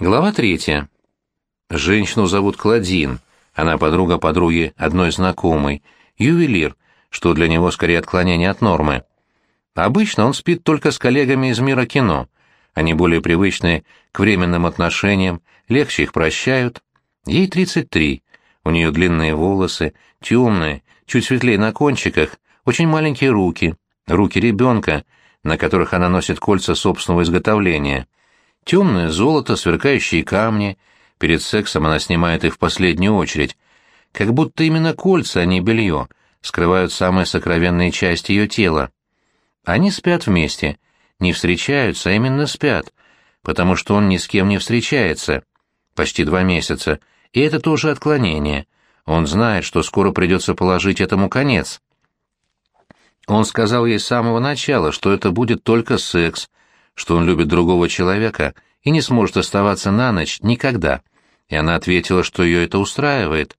Глава третья. Женщину зовут Кладин. Она подруга подруги одной знакомой. Ювелир, что для него скорее отклонение от нормы. Обычно он спит только с коллегами из мира кино. Они более привычны к временным отношениям, легче их прощают. Ей 33. У нее длинные волосы, темные, чуть светлее на кончиках, очень маленькие руки, руки ребенка, на которых она носит кольца собственного изготовления — Темное золото, сверкающие камни. Перед сексом она снимает их в последнюю очередь. Как будто именно кольца, а не белье, скрывают самые сокровенные части ее тела. Они спят вместе. Не встречаются, а именно спят. Потому что он ни с кем не встречается. Почти два месяца. И это тоже отклонение. Он знает, что скоро придется положить этому конец. Он сказал ей с самого начала, что это будет только секс, что он любит другого человека и не сможет оставаться на ночь никогда. И она ответила, что ее это устраивает.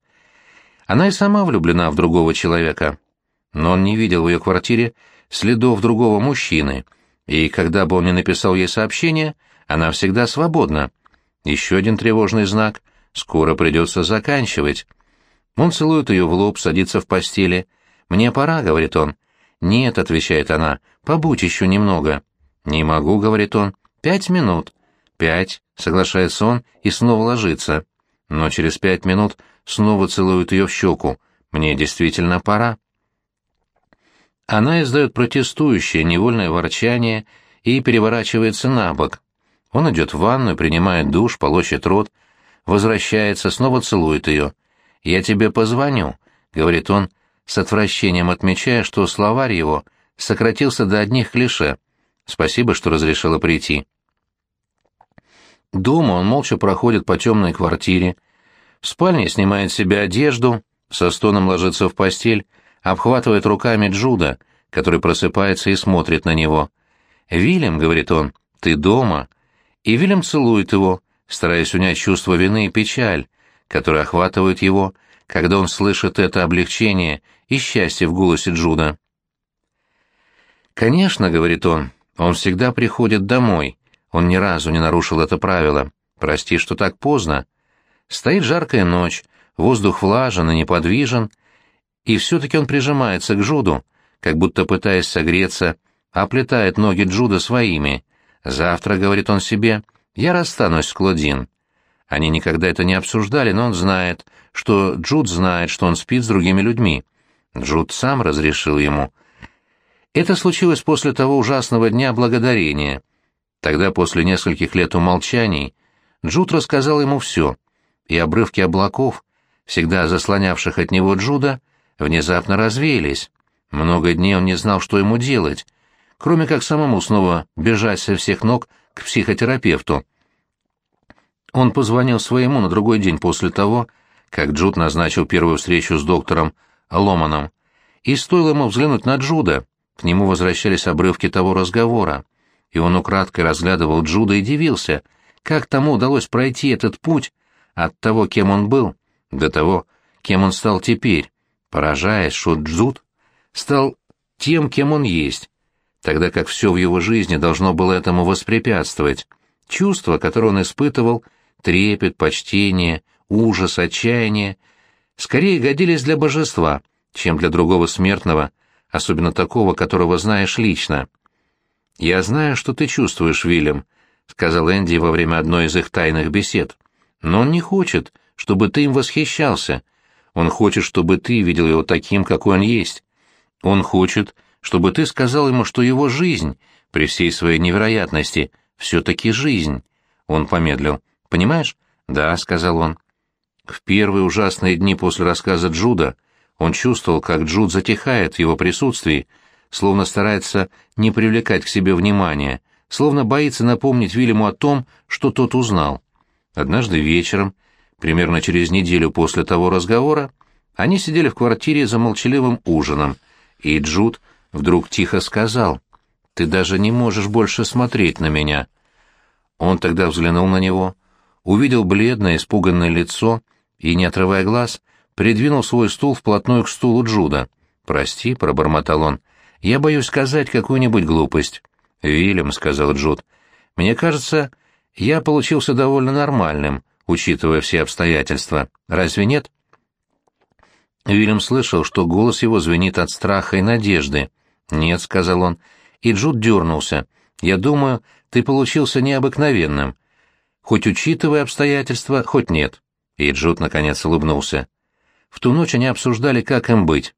Она и сама влюблена в другого человека. Но он не видел в ее квартире следов другого мужчины, и когда бы он ни написал ей сообщение, она всегда свободна. Еще один тревожный знак — скоро придется заканчивать. Он целует ее в лоб, садится в постели. «Мне пора», — говорит он. «Нет», — отвечает она, — «побудь еще немного». «Не могу», — говорит он. «Пять минут». «Пять», — соглашается он и снова ложится. Но через пять минут снова целует ее в щеку. «Мне действительно пора». Она издает протестующее, невольное ворчание и переворачивается на бок. Он идет в ванную, принимает душ, полощет рот, возвращается, снова целует ее. «Я тебе позвоню», — говорит он, с отвращением отмечая, что словарь его сократился до одних клише — Спасибо, что разрешила прийти. Дома он молча проходит по темной квартире. В спальне снимает себе одежду, со стоном ложится в постель, обхватывает руками Джуда, который просыпается и смотрит на него. «Вильям», — говорит он, — «ты дома?» И Вильям целует его, стараясь унять чувство вины и печаль, которые охватывают его, когда он слышит это облегчение и счастье в голосе Джуда. «Конечно», — говорит он, он всегда приходит домой. Он ни разу не нарушил это правило. Прости, что так поздно. Стоит жаркая ночь, воздух влажен и неподвижен, и все-таки он прижимается к Джуду, как будто пытаясь согреться, оплетает ноги Джуда своими. «Завтра», — говорит он себе, — «я расстанусь с Клодин». Они никогда это не обсуждали, но он знает, что Джуд знает, что он спит с другими людьми. Джуд сам разрешил ему — это случилось после того ужасного дня благодарения. Тогда, после нескольких лет умолчаний, Джуд рассказал ему все, и обрывки облаков, всегда заслонявших от него Джуда, внезапно развеялись. Много дней он не знал, что ему делать, кроме как самому снова бежать со всех ног к психотерапевту. Он позвонил своему на другой день после того, как Джуд назначил первую встречу с доктором Ломаном, и стоило ему взглянуть на Джуда, к нему возвращались обрывки того разговора, и он украдкой разглядывал Джуда и дивился, как тому удалось пройти этот путь от того, кем он был, до того, кем он стал теперь, поражаясь, что Джуд стал тем, кем он есть, тогда как все в его жизни должно было этому воспрепятствовать. Чувства, которые он испытывал, трепет, почтение, ужас, отчаяние, скорее годились для божества, чем для другого смертного, особенно такого, которого знаешь лично. «Я знаю, что ты чувствуешь, Вильям», — сказал Энди во время одной из их тайных бесед. «Но он не хочет, чтобы ты им восхищался. Он хочет, чтобы ты видел его таким, какой он есть. Он хочет, чтобы ты сказал ему, что его жизнь, при всей своей невероятности, все-таки жизнь». Он помедлил. «Понимаешь?» «Да», — сказал он. В первые ужасные дни после рассказа Джуда — он чувствовал, как Джуд затихает в его присутствии, словно старается не привлекать к себе внимания, словно боится напомнить Вильяму о том, что тот узнал. Однажды вечером, примерно через неделю после того разговора, они сидели в квартире за молчаливым ужином, и Джуд вдруг тихо сказал, «Ты даже не можешь больше смотреть на меня». Он тогда взглянул на него, увидел бледное, испуганное лицо и, не отрывая глаз, придвинул свой стул вплотную к стулу Джуда. «Прости», — пробормотал он, — «я боюсь сказать какую-нибудь глупость». «Вильям», — сказал Джуд, — «мне кажется, я получился довольно нормальным, учитывая все обстоятельства. Разве нет? Уильям слышал, что голос его звенит от страха и надежды. «Нет», — сказал он, и Джуд дернулся. «Я думаю, ты получился необыкновенным. Хоть учитывая обстоятельства, хоть нет». И Джуд, наконец, улыбнулся. В ту ночь они обсуждали, как им быть.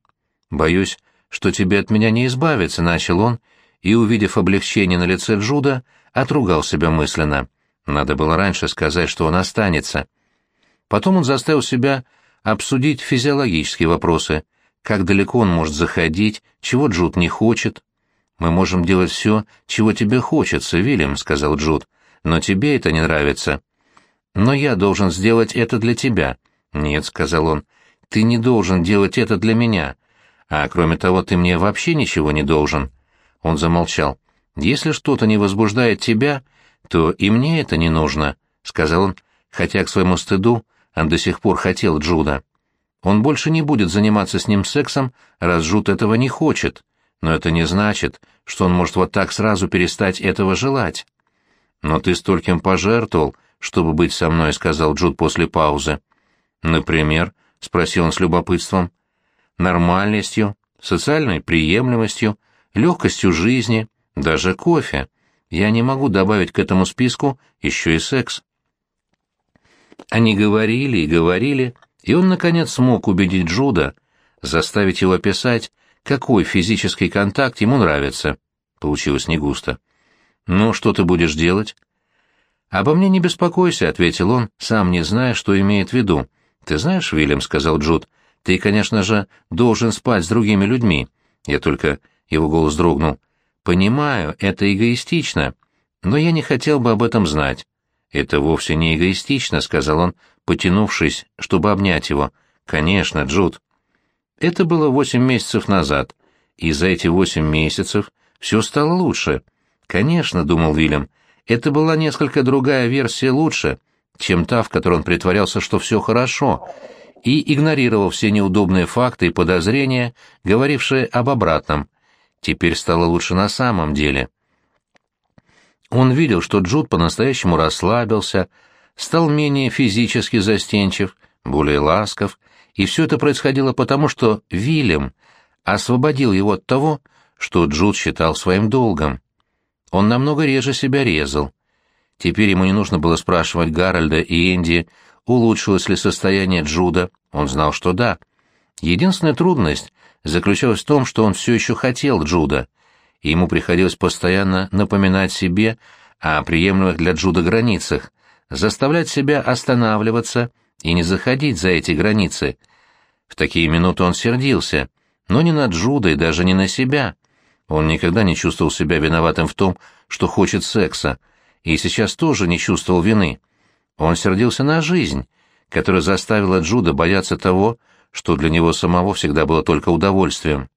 «Боюсь, что тебе от меня не избавиться», — начал он, и, увидев облегчение на лице Джуда, отругал себя мысленно. Надо было раньше сказать, что он останется. Потом он заставил себя обсудить физиологические вопросы, как далеко он может заходить, чего Джуд не хочет. «Мы можем делать все, чего тебе хочется, Вильям», — сказал Джуд, — «но тебе это не нравится». «Но я должен сделать это для тебя». «Нет», — сказал он, — «ты не должен делать это для меня. А кроме того, ты мне вообще ничего не должен». Он замолчал. «Если что-то не возбуждает тебя, то и мне это не нужно», — сказал он, хотя к своему стыду он до сих пор хотел Джуда. Он больше не будет заниматься с ним сексом, раз Джуд этого не хочет, но это не значит, что он может вот так сразу перестать этого желать. «Но ты стольким пожертвовал, чтобы быть со мной», — сказал Джуд после паузы. «Например?» — спросил он с любопытством. «Нормальностью, социальной приемлемостью, легкостью жизни, даже кофе. Я не могу добавить к этому списку еще и секс». Они говорили и говорили, и он, наконец, смог убедить Джуда, заставить его описать, какой физический контакт ему нравится. Получилось не густо. «Ну, что ты будешь делать?» «Обо мне не беспокойся», — ответил он, сам не зная, что имеет в виду. «Ты знаешь, Вильям», — сказал Джуд, — «ты, конечно же, должен спать с другими людьми». Я только... Его голос дрогнул. «Понимаю, это эгоистично, но я не хотел бы об этом знать. «Это вовсе не эгоистично», — сказал он, потянувшись, чтобы обнять его. «Конечно, Джуд». Это было восемь месяцев назад, и за эти восемь месяцев все стало лучше. «Конечно», — думал Вильям, — «это была несколько другая версия лучше, чем та, в которой он притворялся, что все хорошо, и игнорировал все неудобные факты и подозрения, говорившие об обратном. Теперь стало лучше на самом деле». Он видел, что Джуд по-настоящему расслабился, стал менее физически застенчив, более ласков, и все это происходило потому, что Вильям освободил его от того, что Джуд считал своим долгом. Он намного реже себя резал. Теперь ему не нужно было спрашивать Гарольда и Энди, улучшилось ли состояние Джуда, он знал, что да. Единственная трудность заключалась в том, что он все еще хотел Джуда — и ему приходилось постоянно напоминать себе о приемлемых для Джуда границах, заставлять себя останавливаться и не заходить за эти границы. В такие минуты он сердился, но не на Джуда и даже не на себя. Он никогда не чувствовал себя виноватым в том, что хочет секса, и сейчас тоже не чувствовал вины. Он сердился на жизнь, которая заставила Джуда бояться того, что для него самого всегда было только удовольствием.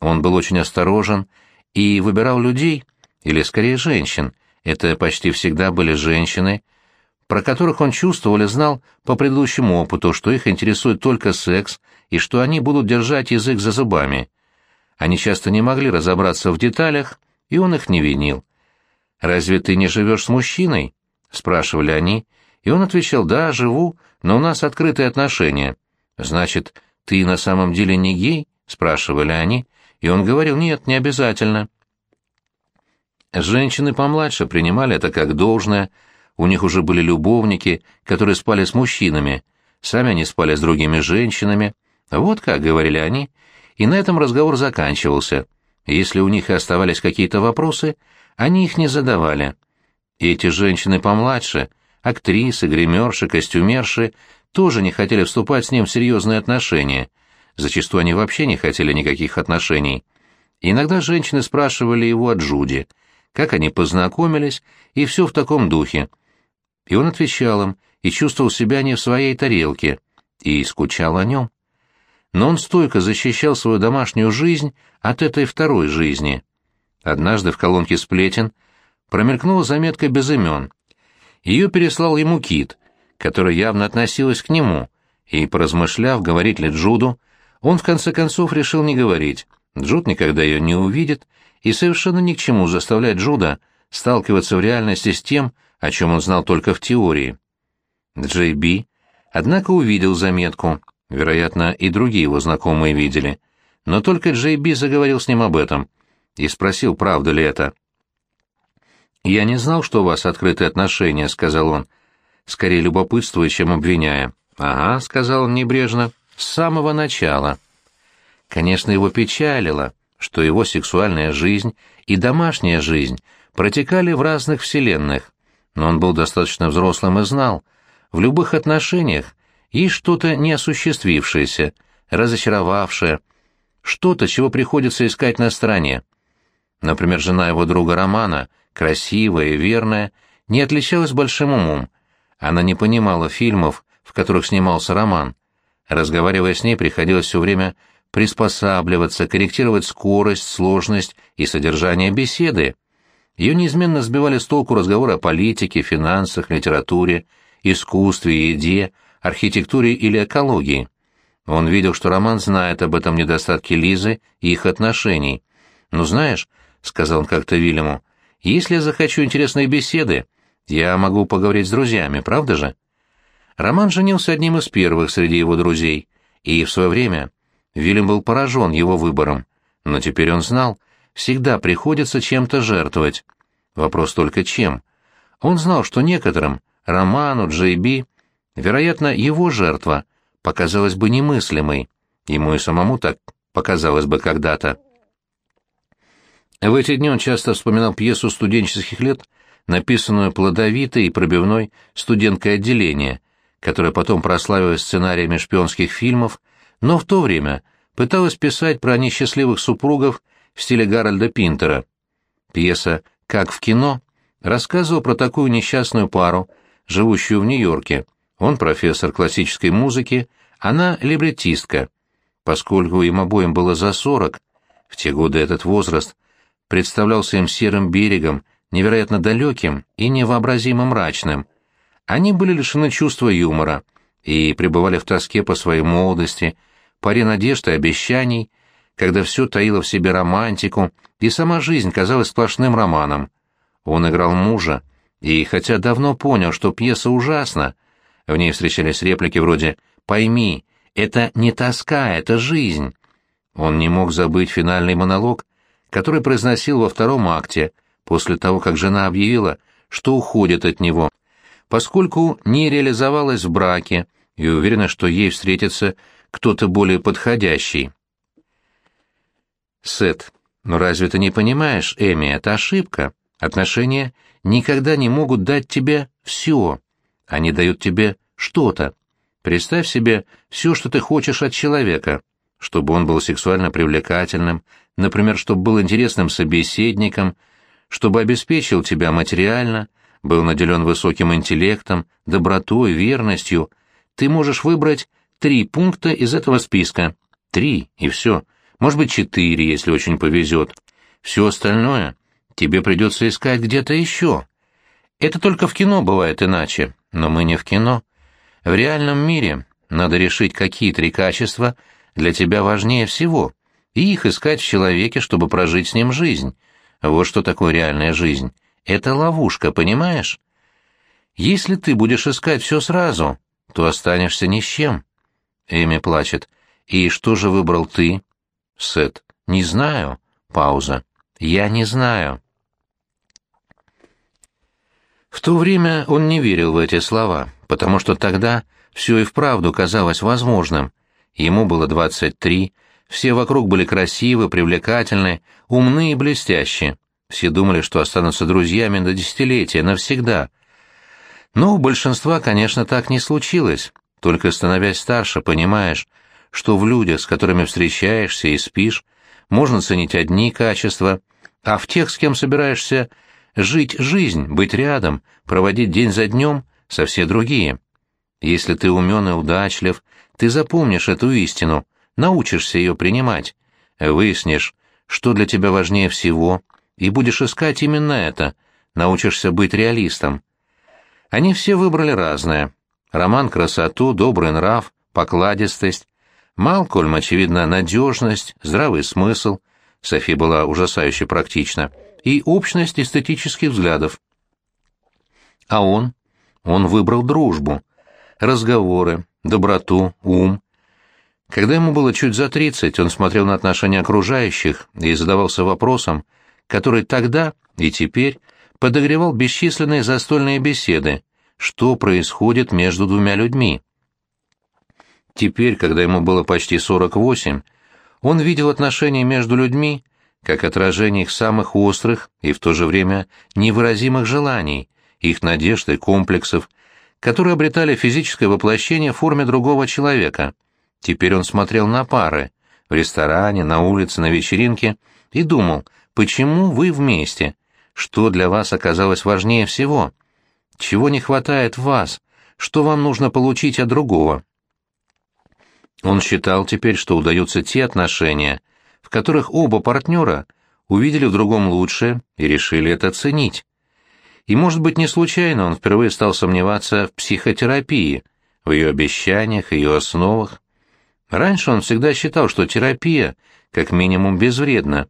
Он был очень осторожен и выбирал людей, или скорее женщин, это почти всегда были женщины, про которых он чувствовал и знал по предыдущему опыту, что их интересует только секс и что они будут держать язык за зубами. Они часто не могли разобраться в деталях, и он их не винил. «Разве ты не живешь с мужчиной?» — спрашивали они, и он отвечал «Да, живу, но у нас открытые отношения». «Значит, ты на самом деле не гей?» — спрашивали они, и он говорил, нет, не обязательно. Женщины помладше принимали это как должное, у них уже были любовники, которые спали с мужчинами, сами они спали с другими женщинами. Вот как, говорили они, и на этом разговор заканчивался. Если у них и оставались какие-то вопросы, они их не задавали. Эти женщины помладше, актрисы, гримерши, костюмерши, тоже не хотели вступать с ним в серьезные отношения — Зачастую они вообще не хотели никаких отношений. иногда женщины спрашивали его о Джуди, как они познакомились, и все в таком духе. И он отвечал им, и чувствовал себя не в своей тарелке, и скучал о нем. Но он стойко защищал свою домашнюю жизнь от этой второй жизни. Однажды в колонке сплетен промелькнула заметка без имен. Ее переслал ему Кит, которая явно относилась к нему, и, поразмышляв, говорит ли Джуду, он в конце концов решил не говорить. Джуд никогда ее не увидит, и совершенно ни к чему заставлять Джуда сталкиваться в реальности с тем, о чем он знал только в теории. Джей Би, однако, увидел заметку, вероятно, и другие его знакомые видели, но только Джей Би заговорил с ним об этом и спросил, правда ли это. «Я не знал, что у вас открытые отношения», — сказал он, скорее любопытствуя, чем обвиняя. «Ага», — сказал он небрежно, — «с самого начала». Конечно, его печалило, что его сексуальная жизнь и домашняя жизнь протекали в разных вселенных, но он был достаточно взрослым и знал, в любых отношениях есть что-то неосуществившееся, разочаровавшее, что-то, чего приходится искать на стороне. Например, жена его друга Романа, красивая и верная, не отличалась большим умом. Она не понимала фильмов, в которых снимался Роман. Разговаривая с ней, приходилось все время приспосабливаться, корректировать скорость, сложность и содержание беседы. Ее неизменно сбивали с толку разговоры о политике, финансах, литературе, искусстве, еде, архитектуре или экологии. Он видел, что Роман знает об этом недостатке Лизы и их отношений. «Ну, знаешь», — сказал он как-то Вильяму, — «если я захочу интересной беседы, я могу поговорить с друзьями, правда же?» Роман женился одним из первых среди его друзей, и в свое время Вильям был поражен его выбором, но теперь он знал, всегда приходится чем-то жертвовать. Вопрос только чем. Он знал, что некоторым, Роману, Джейби, вероятно, его жертва показалась бы немыслимой. Ему и самому так показалось бы когда-то. В эти дни он часто вспоминал пьесу студенческих лет, написанную плодовитой и пробивной студенткой отделения, которая потом прославилась сценариями шпионских фильмов, но в то время пыталась писать про несчастливых супругов в стиле Гарольда Пинтера. Пьеса «Как в кино» рассказывала про такую несчастную пару, живущую в Нью-Йорке. Он профессор классической музыки, она либретистка. Поскольку им обоим было за сорок, в те годы этот возраст представлялся им серым берегом, невероятно далеким и невообразимо мрачным. Они были лишены чувства юмора и пребывали в тоске по своей молодости, паре надежд и обещаний, когда все таило в себе романтику, и сама жизнь казалась сплошным романом. Он играл мужа, и хотя давно понял, что пьеса ужасна, в ней встречались реплики вроде «Пойми, это не тоска, это жизнь». Он не мог забыть финальный монолог, который произносил во втором акте, после того, как жена объявила, что уходит от него, поскольку не реализовалась в браке и уверена, что ей встретится кто-то более подходящий. Сет, ну разве ты не понимаешь, Эми, это ошибка. Отношения никогда не могут дать тебе все. Они дают тебе что-то. Представь себе все, что ты хочешь от человека, чтобы он был сексуально привлекательным, например, чтобы был интересным собеседником, чтобы обеспечил тебя материально, был наделен высоким интеллектом, добротой, верностью. Ты можешь выбрать три пункта из этого списка. Три, и все. Может быть, четыре, если очень повезет. Все остальное тебе придется искать где-то еще. Это только в кино бывает иначе, но мы не в кино. В реальном мире надо решить, какие три качества для тебя важнее всего, и их искать в человеке, чтобы прожить с ним жизнь. Вот что такое реальная жизнь. Это ловушка, понимаешь? Если ты будешь искать все сразу, то останешься ни с чем. Эми плачет. И что же выбрал ты? Сет. Не знаю. Пауза. Я не знаю. В то время он не верил в эти слова, потому что тогда все и вправду казалось возможным. Ему было двадцать три, все вокруг были красивы, привлекательны, умны и блестящие. Все думали, что останутся друзьями до десятилетия, навсегда. Но у большинства, конечно, так не случилось. Только становясь старше, понимаешь, что в людях, с которыми встречаешься и спишь, можно ценить одни качества, а в тех, с кем собираешься жить жизнь, быть рядом, проводить день за днем, со все другие. Если ты умен и удачлив, ты запомнишь эту истину, научишься ее принимать, выяснишь, что для тебя важнее всего, и будешь искать именно это, научишься быть реалистом. Они все выбрали разное. Роман — красоту, добрый нрав, покладистость. Малкольм, очевидно, надежность, здравый смысл. Софи была ужасающе практична. И общность эстетических взглядов. А он? Он выбрал дружбу, разговоры, доброту, ум. Когда ему было чуть за тридцать, он смотрел на отношения окружающих и задавался вопросом, который тогда и теперь подогревал бесчисленные застольные беседы, что происходит между двумя людьми. Теперь, когда ему было почти сорок восемь, он видел отношения между людьми как отражение их самых острых и в то же время невыразимых желаний, их надежд и комплексов, которые обретали физическое воплощение в форме другого человека. Теперь он смотрел на пары, в ресторане, на улице, на вечеринке, и думал, почему вы вместе, что для вас оказалось важнее всего, чего не хватает в вас, что вам нужно получить от другого. Он считал теперь, что удаются те отношения, которых оба партнера увидели в другом лучшее и решили это ценить. И, может быть, не случайно он впервые стал сомневаться в психотерапии, в ее обещаниях, ее основах. Раньше он всегда считал, что терапия, как минимум, безвредна.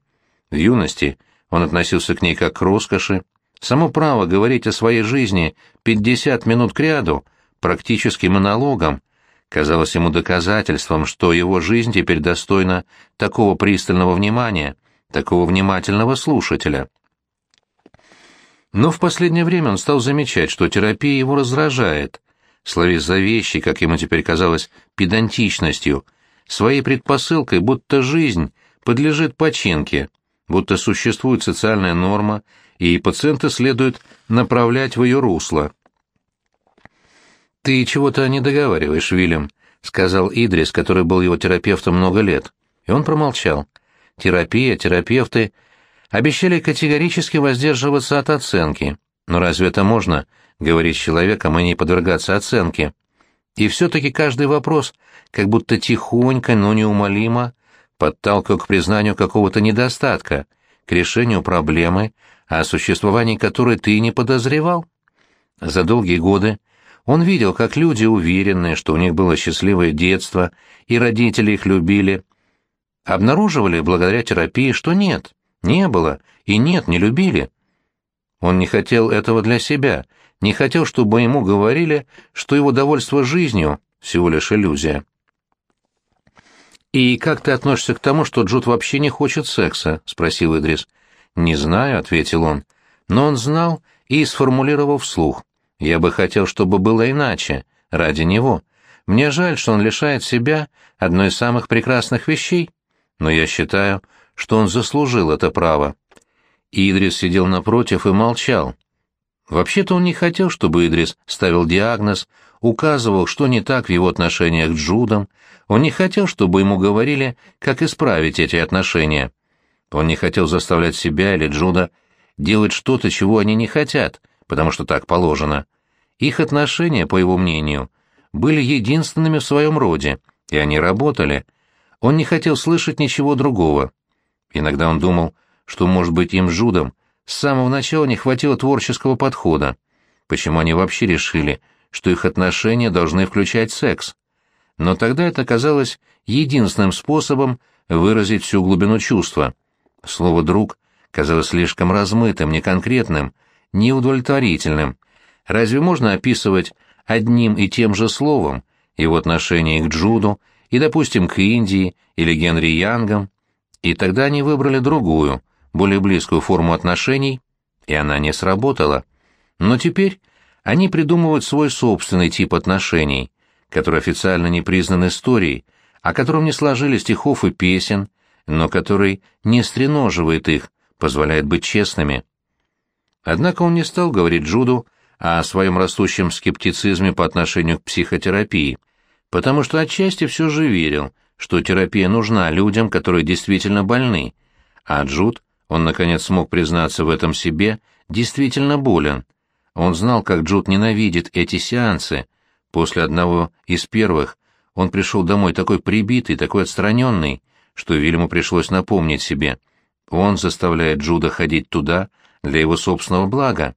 В юности он относился к ней как к роскоши. Само право говорить о своей жизни 50 минут кряду, практически монологом, казалось ему доказательством, что его жизнь теперь достойна такого пристального внимания, такого внимательного слушателя. Но в последнее время он стал замечать, что терапия его раздражает, словес за вещи, как ему теперь казалось, педантичностью, своей предпосылкой, будто жизнь подлежит починке, будто существует социальная норма, и пациента следует направлять в ее русло. «Ты чего-то не договариваешь, Вильям», — сказал Идрис, который был его терапевтом много лет. И он промолчал. Терапия, терапевты обещали категорически воздерживаться от оценки. Но разве это можно, говорить с человеком и не подвергаться оценке? И все-таки каждый вопрос, как будто тихонько, но неумолимо, подталкивал к признанию какого-то недостатка, к решению проблемы, о существовании которой ты не подозревал. За долгие годы он видел, как люди, уверенные, что у них было счастливое детство, и родители их любили, обнаруживали благодаря терапии, что нет, не было, и нет, не любили. Он не хотел этого для себя, не хотел, чтобы ему говорили, что его довольство жизнью — всего лишь иллюзия. «И как ты относишься к тому, что Джуд вообще не хочет секса?» — спросил Идрис. «Не знаю», — ответил он. Но он знал и сформулировал вслух. Я бы хотел, чтобы было иначе, ради него. Мне жаль, что он лишает себя одной из самых прекрасных вещей, но я считаю, что он заслужил это право. Идрис сидел напротив и молчал. Вообще-то он не хотел, чтобы Идрис ставил диагноз, указывал, что не так в его отношениях с Джудом. Он не хотел, чтобы ему говорили, как исправить эти отношения. Он не хотел заставлять себя или Джуда делать что-то, чего они не хотят — потому что так положено. Их отношения, по его мнению, были единственными в своем роде, и они работали. Он не хотел слышать ничего другого. Иногда он думал, что, может быть, им Жудом с самого начала не хватило творческого подхода. Почему они вообще решили, что их отношения должны включать секс? Но тогда это казалось единственным способом выразить всю глубину чувства. Слово «друг» казалось слишком размытым, неконкретным, неудовлетворительным. Разве можно описывать одним и тем же словом его отношение к Джуду и, допустим, к Индии или Генри Янгам? И тогда они выбрали другую, более близкую форму отношений, и она не сработала. Но теперь они придумывают свой собственный тип отношений, который официально не признан историей, о котором не сложили стихов и песен, но который не стреноживает их, позволяет быть честными. Однако он не стал говорить Джуду о своем растущем скептицизме по отношению к психотерапии, потому что отчасти все же верил, что терапия нужна людям, которые действительно больны, а Джуд, он наконец смог признаться в этом себе, действительно болен. Он знал, как Джуд ненавидит эти сеансы. После одного из первых он пришел домой такой прибитый, такой отстраненный, что Вильяму пришлось напомнить себе. Он заставляет Джуда ходить туда, для его собственного блага.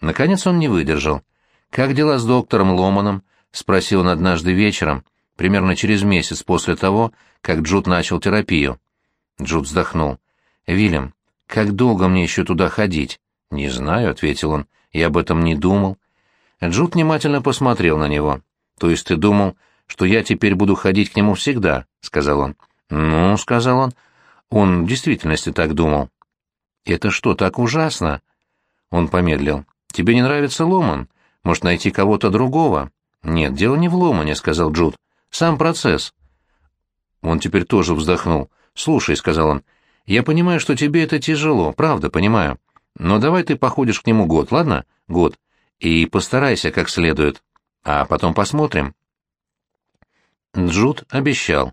Наконец он не выдержал. «Как дела с доктором Ломаном?» — спросил он однажды вечером, примерно через месяц после того, как Джуд начал терапию. Джуд вздохнул. «Вильям, как долго мне еще туда ходить?» «Не знаю», — ответил он. Я об этом не думал. Джуд внимательно посмотрел на него. То есть ты думал, что я теперь буду ходить к нему всегда, сказал он. Ну, сказал он. Он в действительности так думал. Это что, так ужасно? Он помедлил. Тебе не нравится Ломан? Может, найти кого-то другого? Нет, дело не в Ломане, сказал Джуд. Сам процесс. Он теперь тоже вздохнул. Слушай, сказал он, я понимаю, что тебе это тяжело, правда, понимаю. Но давай ты походишь к нему год, ладно? Год. И постарайся как следует. А потом посмотрим. Джуд обещал.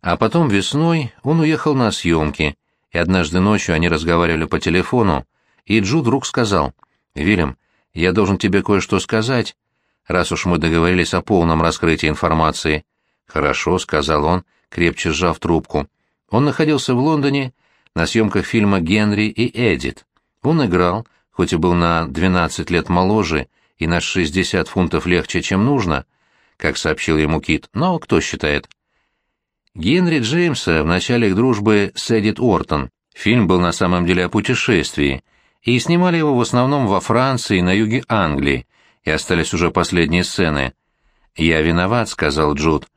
А потом весной он уехал на съемки, и однажды ночью они разговаривали по телефону, и Джуд вдруг сказал, «Вильям, я должен тебе кое-что сказать, раз уж мы договорились о полном раскрытии информации». «Хорошо», — сказал он, крепче сжав трубку. Он находился в Лондоне на съемках фильма «Генри и Эдит». Он играл, хоть и был на 12 лет моложе и на 60 фунтов легче, чем нужно, как сообщил ему Кит, но кто считает? Генри Джеймса в начале дружбы с Эдит Уортон. Фильм был на самом деле о путешествии, и снимали его в основном во Франции и на юге Англии, и остались уже последние сцены. «Я виноват», — сказал Джуд.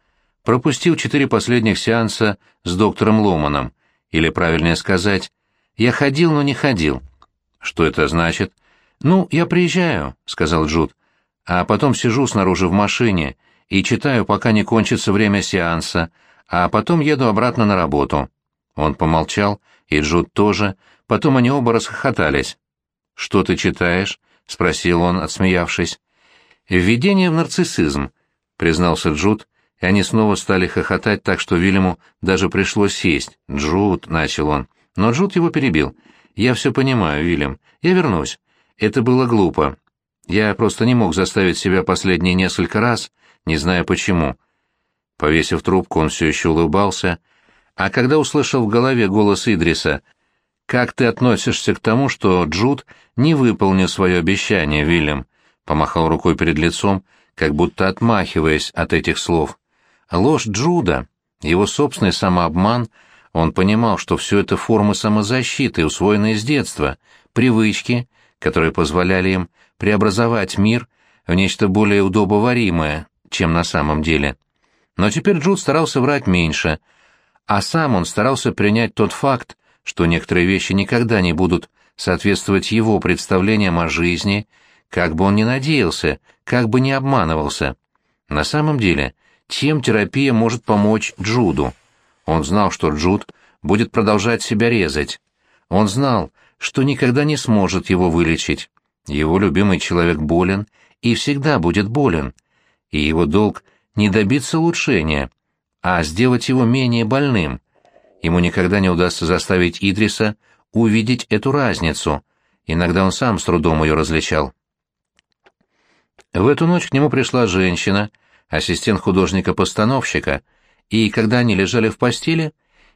«Пропустил четыре последних сеанса с доктором Ломаном. Или, правильнее сказать, я ходил, но не ходил». «Что это значит?» «Ну, я приезжаю», — сказал Джуд. «А потом сижу снаружи в машине и читаю, пока не кончится время сеанса, а потом еду обратно на работу». Он помолчал, и Джуд тоже, потом они оба расхохотались. «Что ты читаешь?» — спросил он, отсмеявшись. «Введение в нарциссизм», — признался Джуд, и они снова стали хохотать так, что Вильяму даже пришлось сесть. «Джуд», — начал он. Но Джуд его перебил. «Я все понимаю, Вильям. Я вернусь. Это было глупо. Я просто не мог заставить себя последние несколько раз, не зная почему». Повесив трубку, он все еще улыбался, а когда услышал в голове голос Идриса — «Как ты относишься к тому, что Джуд не выполнил свое обещание, Вильям?» Помахал рукой перед лицом, как будто отмахиваясь от этих слов. Ложь Джуда, его собственный самообман, он понимал, что все это формы самозащиты, усвоенные с детства, привычки, которые позволяли им преобразовать мир в нечто более удобоваримое, чем на самом деле. Но теперь Джуд старался врать меньше, а сам он старался принять тот факт, что некоторые вещи никогда не будут соответствовать его представлениям о жизни, как бы он ни надеялся, как бы ни обманывался. На самом деле, чем терапия может помочь Джуду? Он знал, что Джуд будет продолжать себя резать. Он знал, что никогда не сможет его вылечить. Его любимый человек болен и всегда будет болен, и его долг не добиться улучшения, а сделать его менее больным — Ему никогда не удастся заставить Идриса увидеть эту разницу. Иногда он сам с трудом ее различал. В эту ночь к нему пришла женщина, ассистент художника-постановщика, и когда они лежали в постели,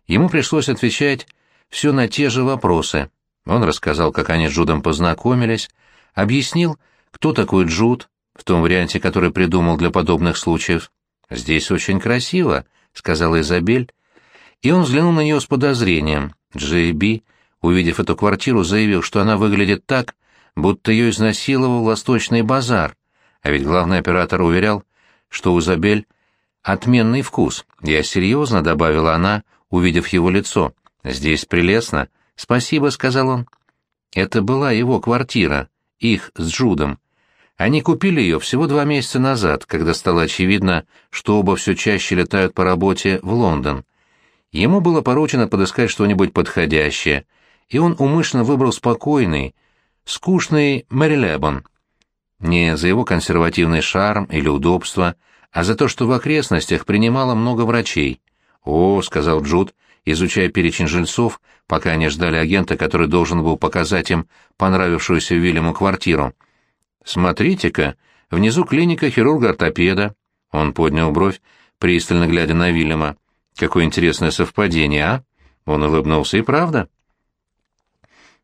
ему пришлось отвечать все на те же вопросы. Он рассказал, как они с Джудом познакомились, объяснил, кто такой Джуд, в том варианте, который придумал для подобных случаев. «Здесь очень красиво», — сказала Изабель, и он взглянул на нее с подозрением. Джей Би, увидев эту квартиру, заявил, что она выглядит так, будто ее изнасиловал восточный базар, а ведь главный оператор уверял, что у Изабель отменный вкус. Я серьезно, — добавила она, увидев его лицо. Здесь прелестно. Спасибо, — сказал он. Это была его квартира, их с Джудом. Они купили ее всего два месяца назад, когда стало очевидно, что оба все чаще летают по работе в Лондон. Ему было поручено подыскать что-нибудь подходящее, и он умышленно выбрал спокойный, скучный Мэрилебон. Не за его консервативный шарм или удобство, а за то, что в окрестностях принимало много врачей. «О», — сказал Джуд, изучая перечень жильцов, пока они ждали агента, который должен был показать им понравившуюся Вильяму квартиру. «Смотрите-ка, внизу клиника хирурга-ортопеда». Он поднял бровь, пристально глядя на Вильяма. Какое интересное совпадение, а? Он улыбнулся, и правда?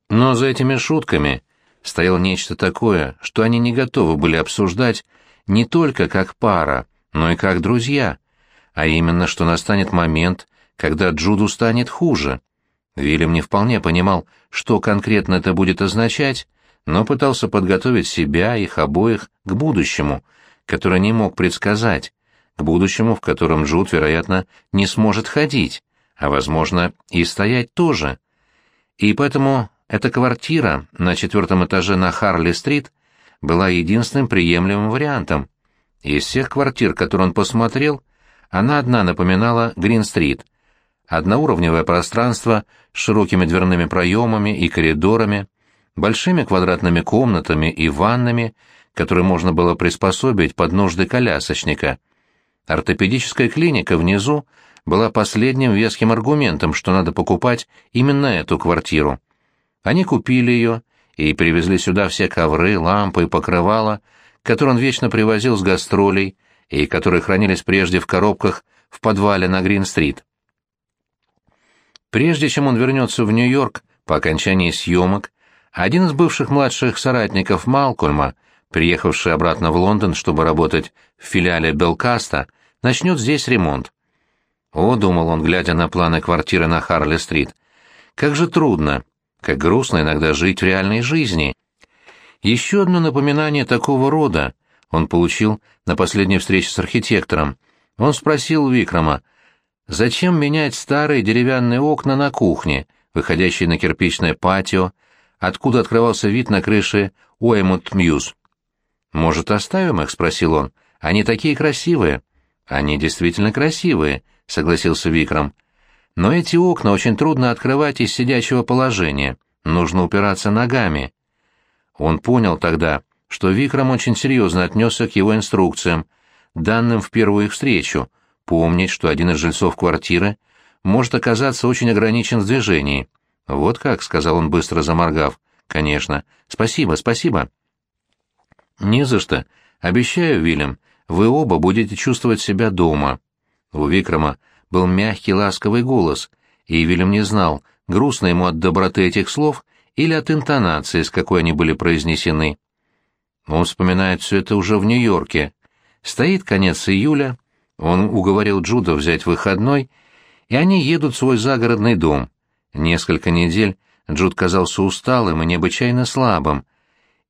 Но за этими шутками стояло нечто такое, что они не готовы были обсуждать не только как пара, но и как друзья, а именно, что настанет момент, когда Джуду станет хуже. Вильям не вполне понимал, что конкретно это будет означать, но пытался подготовить себя, их обоих, к будущему, которое не мог предсказать, к будущему, в котором Джуд, вероятно, не сможет ходить, а, возможно, и стоять тоже. И поэтому эта квартира на четвертом этаже на Харли-стрит была единственным приемлемым вариантом. Из всех квартир, которые он посмотрел, она одна напоминала Грин-стрит. Одноуровневое пространство с широкими дверными проемами и коридорами, большими квадратными комнатами и ваннами, которые можно было приспособить под нужды колясочника. Ортопедическая клиника внизу была последним веским аргументом, что надо покупать именно эту квартиру. Они купили ее и привезли сюда все ковры, лампы и покрывала, которые он вечно привозил с гастролей и которые хранились прежде в коробках в подвале на Грин-стрит. Прежде чем он вернется в Нью-Йорк по окончании съемок, один из бывших младших соратников Малкольма, приехавший обратно в Лондон, чтобы работать в филиале Белкаста, начнет здесь ремонт. О, думал он, глядя на планы квартиры на Харли-стрит, как же трудно, как грустно иногда жить в реальной жизни. Еще одно напоминание такого рода он получил на последней встрече с архитектором. Он спросил Викрама, зачем менять старые деревянные окна на кухне, выходящие на кирпичное патио, откуда открывался вид на крыши Уэймут Мьюз. «Может, оставим их?» — спросил он. «Они такие красивые». «Они действительно красивые», — согласился Викрам. «Но эти окна очень трудно открывать из сидячего положения. Нужно упираться ногами». Он понял тогда, что Викрам очень серьезно отнесся к его инструкциям, данным в первую их встречу, помнить, что один из жильцов квартиры может оказаться очень ограничен в движении — «Вот как», — сказал он, быстро заморгав. «Конечно. Спасибо, спасибо». «Не за что. Обещаю, Вильям, вы оба будете чувствовать себя дома». У Викрама был мягкий, ласковый голос, и Вильям не знал, грустно ему от доброты этих слов или от интонации, с какой они были произнесены. Он вспоминает все это уже в Нью-Йорке. Стоит конец июля, он уговорил Джуда взять выходной, и они едут в свой загородный дом — Несколько недель Джуд казался усталым и необычайно слабым.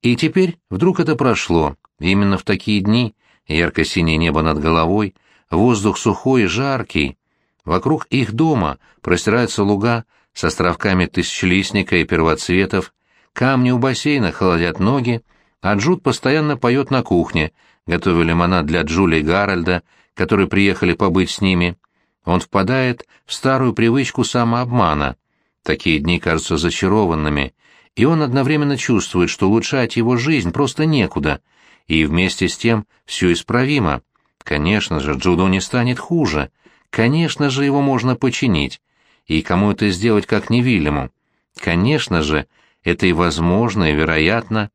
И теперь вдруг это прошло. Именно в такие дни ярко-синее небо над головой, воздух сухой и жаркий. Вокруг их дома простираются луга с островками тысячелистника и первоцветов, камни у бассейна холодят ноги, а Джуд постоянно поет на кухне, готовя лимонад для Джули и Гарольда, которые приехали побыть с ними. Он впадает в старую привычку самообмана. Такие дни кажутся зачарованными, и он одновременно чувствует, что улучшать его жизнь просто некуда, и вместе с тем все исправимо. Конечно же, Джудо не станет хуже. Конечно же, его можно починить. И кому это сделать, как не Вильяму? Конечно же, это и возможно, и вероятно.